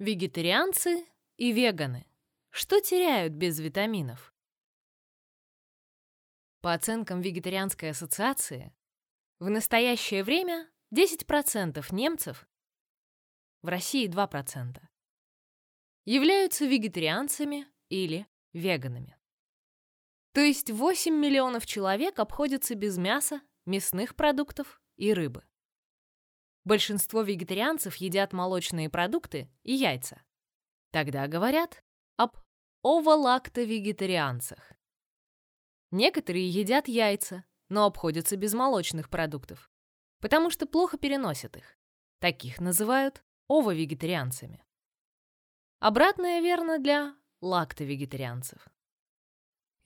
Вегетарианцы и веганы. Что теряют без витаминов? По оценкам Вегетарианской ассоциации, в настоящее время 10% немцев, в России 2%, являются вегетарианцами или веганами. То есть 8 миллионов человек обходятся без мяса, мясных продуктов и рыбы. Большинство вегетарианцев едят молочные продукты и яйца. Тогда говорят об оволактовегетарианцах. Некоторые едят яйца, но обходятся без молочных продуктов, потому что плохо переносят их. Таких называют ововегетарианцами. Обратное верно для лактовегетарианцев.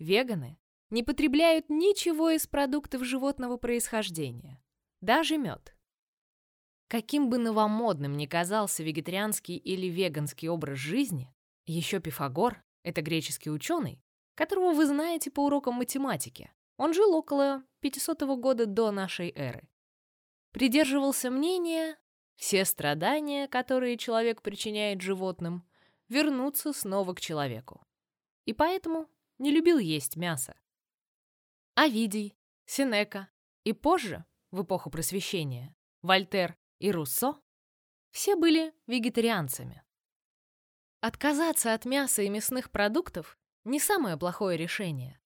Веганы не потребляют ничего из продуктов животного происхождения, даже мед. Каким бы новомодным ни казался вегетарианский или веганский образ жизни, еще Пифагор, это греческий ученый, которого вы знаете по урокам математики, он жил около 500 года до нашей эры. Придерживался мнения, все страдания, которые человек причиняет животным, вернутся снова к человеку. И поэтому не любил есть мясо. Овидий, Сенека и позже, в эпоху Просвещения, Вольтер и Руссо все были вегетарианцами. Отказаться от мяса и мясных продуктов не самое плохое решение.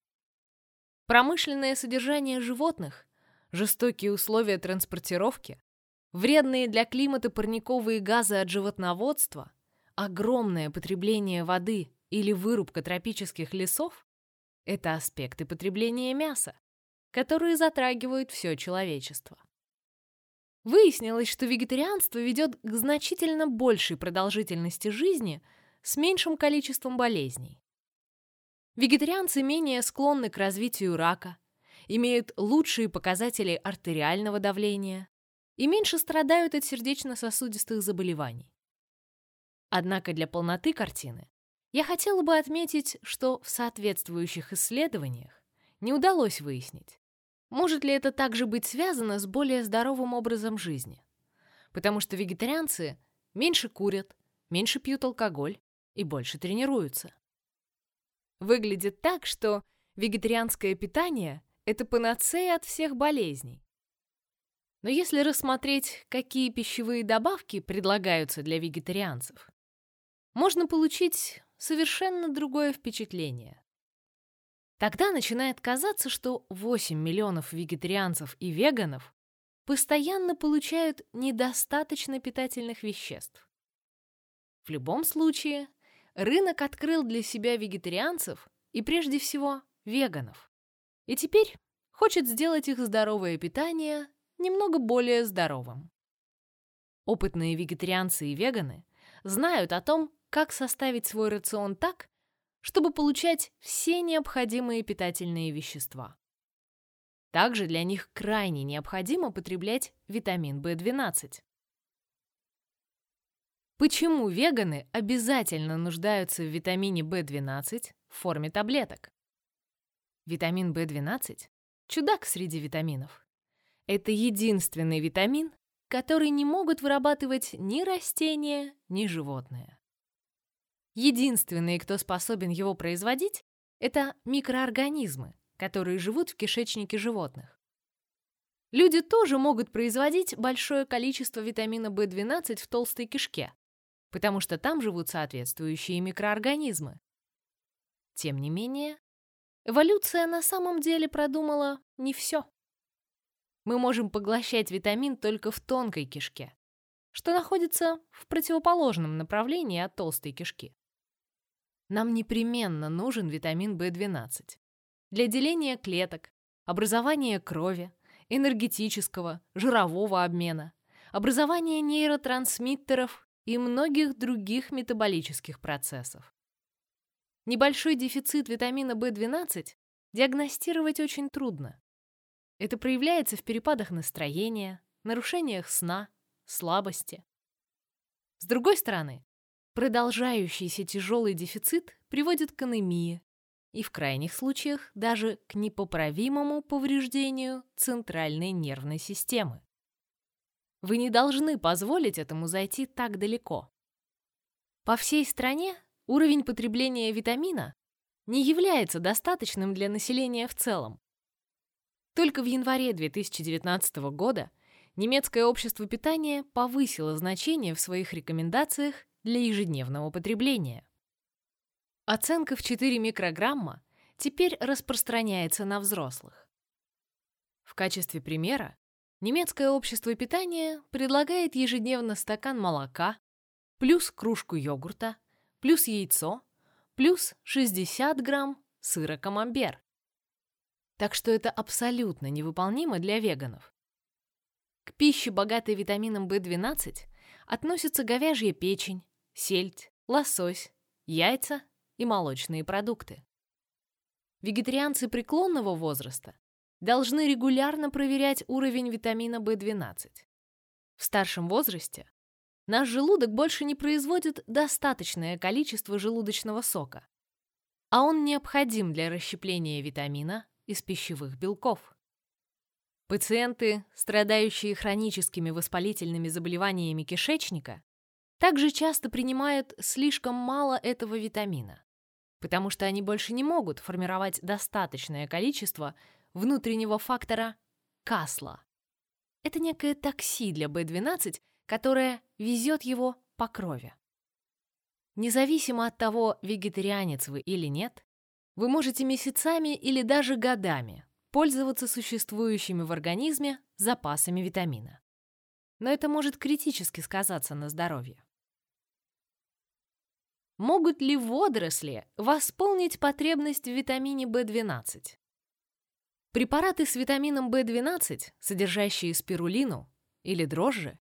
Промышленное содержание животных, жестокие условия транспортировки, вредные для климата парниковые газы от животноводства, огромное потребление воды или вырубка тропических лесов – это аспекты потребления мяса, которые затрагивают все человечество. Выяснилось, что вегетарианство ведет к значительно большей продолжительности жизни с меньшим количеством болезней. Вегетарианцы менее склонны к развитию рака, имеют лучшие показатели артериального давления и меньше страдают от сердечно-сосудистых заболеваний. Однако для полноты картины я хотела бы отметить, что в соответствующих исследованиях не удалось выяснить, может ли это также быть связано с более здоровым образом жизни? Потому что вегетарианцы меньше курят, меньше пьют алкоголь и больше тренируются. Выглядит так, что вегетарианское питание – это панацея от всех болезней. Но если рассмотреть, какие пищевые добавки предлагаются для вегетарианцев, можно получить совершенно другое впечатление. Тогда начинает казаться, что 8 миллионов вегетарианцев и веганов постоянно получают недостаточно питательных веществ. В любом случае, рынок открыл для себя вегетарианцев и прежде всего веганов. И теперь хочет сделать их здоровое питание немного более здоровым. Опытные вегетарианцы и веганы знают о том, как составить свой рацион так, чтобы получать все необходимые питательные вещества. Также для них крайне необходимо потреблять витамин В12. Почему веганы обязательно нуждаются в витамине В12 в форме таблеток? Витамин В12 – чудак среди витаминов. Это единственный витамин, который не могут вырабатывать ни растения, ни животные. Единственные, кто способен его производить, это микроорганизмы, которые живут в кишечнике животных. Люди тоже могут производить большое количество витамина В12 в толстой кишке, потому что там живут соответствующие микроорганизмы. Тем не менее, эволюция на самом деле продумала не все. Мы можем поглощать витамин только в тонкой кишке, что находится в противоположном направлении от толстой кишки. Нам непременно нужен витамин В12 для деления клеток, образования крови, энергетического, жирового обмена, образования нейротрансмиттеров и многих других метаболических процессов. Небольшой дефицит витамина В12 диагностировать очень трудно. Это проявляется в перепадах настроения, нарушениях сна, слабости. С другой стороны, Продолжающийся тяжелый дефицит приводит к анемии и в крайних случаях даже к непоправимому повреждению центральной нервной системы. Вы не должны позволить этому зайти так далеко. По всей стране уровень потребления витамина не является достаточным для населения в целом. Только в январе 2019 года немецкое общество питания повысило значение в своих рекомендациях для ежедневного потребления. Оценка в 4 микрограмма теперь распространяется на взрослых. В качестве примера немецкое общество питания предлагает ежедневно стакан молока, плюс кружку йогурта, плюс яйцо, плюс 60 грамм сыра камамбер. Так что это абсолютно невыполнимо для веганов. К пище, богатой витамином В12, относятся говяжья печень, сельдь, лосось, яйца и молочные продукты. Вегетарианцы преклонного возраста должны регулярно проверять уровень витамина В12. В старшем возрасте наш желудок больше не производит достаточное количество желудочного сока, а он необходим для расщепления витамина из пищевых белков. Пациенты, страдающие хроническими воспалительными заболеваниями кишечника, также часто принимают слишком мало этого витамина, потому что они больше не могут формировать достаточное количество внутреннего фактора касла. Это некое такси для B12, которое везет его по крови. Независимо от того, вегетарианец вы или нет, вы можете месяцами или даже годами пользоваться существующими в организме запасами витамина. Но это может критически сказаться на здоровье. Могут ли водоросли восполнить потребность в витамине В12? Препараты с витамином В12, содержащие спирулину или дрожжи,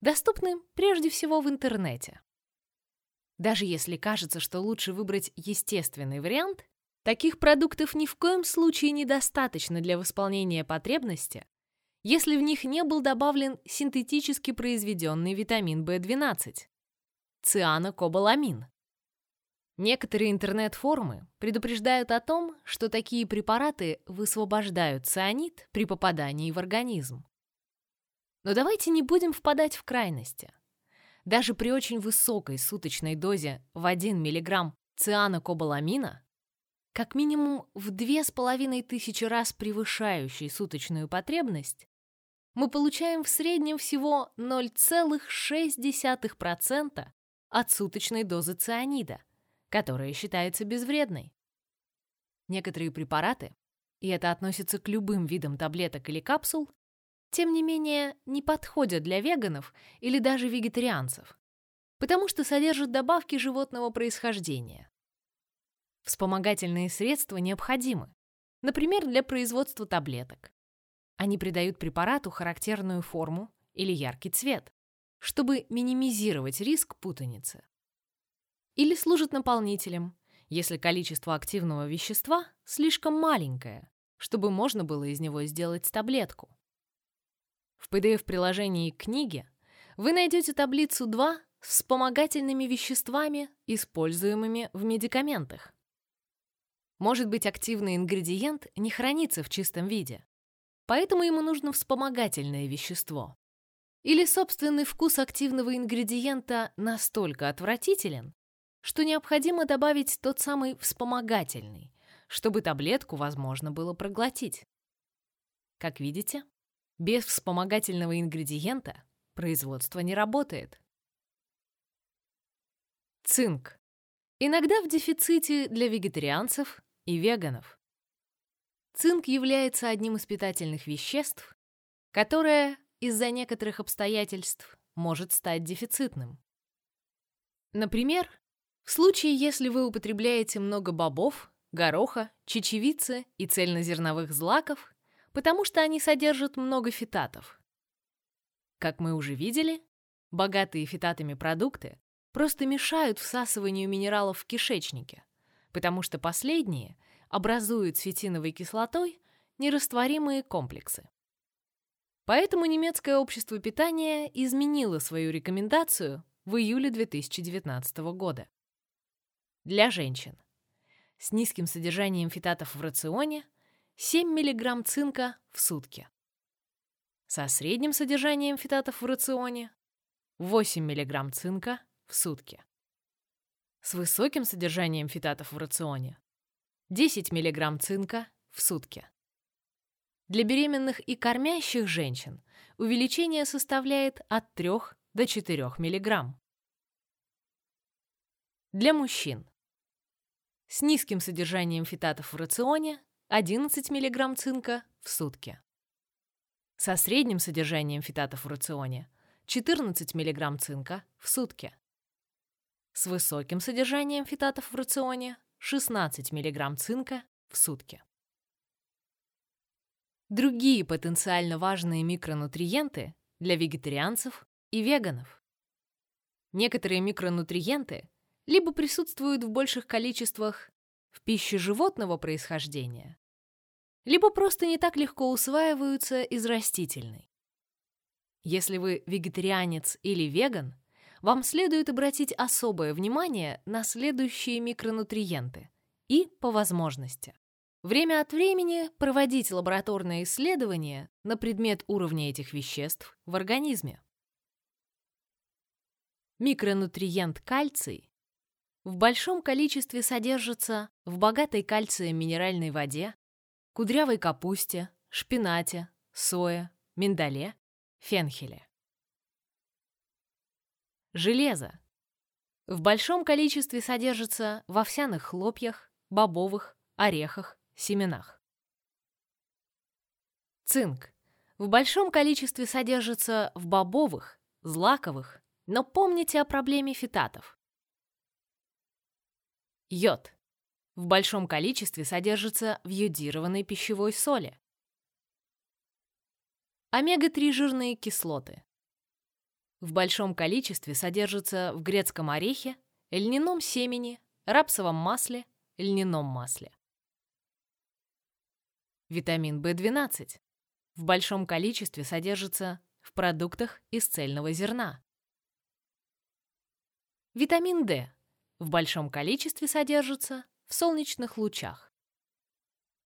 доступны прежде всего в интернете. Даже если кажется, что лучше выбрать естественный вариант, таких продуктов ни в коем случае недостаточно для восполнения потребности, если в них не был добавлен синтетически произведенный витамин В12 – цианокобаламин. Некоторые интернет-форумы предупреждают о том, что такие препараты высвобождают цианид при попадании в организм. Но давайте не будем впадать в крайности. Даже при очень высокой суточной дозе в 1 мг цианокобаламина, как минимум в 2500 раз превышающей суточную потребность, мы получаем в среднем всего 0,6% от суточной дозы цианида – которая считается безвредной. Некоторые препараты, и это относится к любым видам таблеток или капсул, тем не менее не подходят для веганов или даже вегетарианцев, потому что содержат добавки животного происхождения. Вспомогательные средства необходимы, например, для производства таблеток. Они придают препарату характерную форму или яркий цвет, чтобы минимизировать риск путаницы или служит наполнителем, если количество активного вещества слишком маленькое, чтобы можно было из него сделать таблетку. В PDF-приложении к книге вы найдете таблицу 2 с вспомогательными веществами, используемыми в медикаментах. Может быть, активный ингредиент не хранится в чистом виде, поэтому ему нужно вспомогательное вещество. Или собственный вкус активного ингредиента настолько отвратителен, что необходимо добавить тот самый вспомогательный, чтобы таблетку возможно было проглотить. Как видите, без вспомогательного ингредиента производство не работает. Цинк. Иногда в дефиците для вегетарианцев и веганов. Цинк является одним из питательных веществ, которое из-за некоторых обстоятельств может стать дефицитным. Например, в случае, если вы употребляете много бобов, гороха, чечевицы и цельнозерновых злаков, потому что они содержат много фитатов. Как мы уже видели, богатые фитатами продукты просто мешают всасыванию минералов в кишечнике, потому что последние образуют с фитиновой кислотой нерастворимые комплексы. Поэтому немецкое общество питания изменило свою рекомендацию в июле 2019 года для женщин. С низким содержанием фитатов в рационе 7 мг цинка в сутки. Со средним содержанием фитатов в рационе 8 мг цинка в сутки. с высоким содержанием фитатов в рационе 10 мг цинка в сутки. Для беременных и кормящих женщин увеличение составляет от 3 до 4 мг. Для мужчин с низким содержанием фитатов в рационе 11 мг цинка в сутки. Со средним содержанием фитатов в рационе 14 мг цинка в сутки. С высоким содержанием фитатов в рационе 16 мг цинка в сутки. Другие потенциально важные микронутриенты для вегетарианцев и веганов. Некоторые микронутриенты либо присутствуют в больших количествах в пище животного происхождения, либо просто не так легко усваиваются из растительной. Если вы вегетарианец или веган, вам следует обратить особое внимание на следующие микронутриенты и, по возможности, время от времени проводить лабораторные исследования на предмет уровня этих веществ в организме. Микронутриент кальций в большом количестве содержится в богатой кальцием минеральной воде, кудрявой капусте, шпинате, сое, миндале, фенхеле. Железо. В большом количестве содержится в овсяных хлопьях, бобовых, орехах, семенах. Цинк. В большом количестве содержится в бобовых, злаковых, но помните о проблеме фитатов. Йод. В большом количестве содержится в йодированной пищевой соли. Омега-3 жирные кислоты. В большом количестве содержатся в грецком орехе, льняном семени, рапсовом масле, льняном масле. Витамин В12 в большом количестве содержится в продуктах из цельного зерна. Витамин D в большом количестве содержится в солнечных лучах.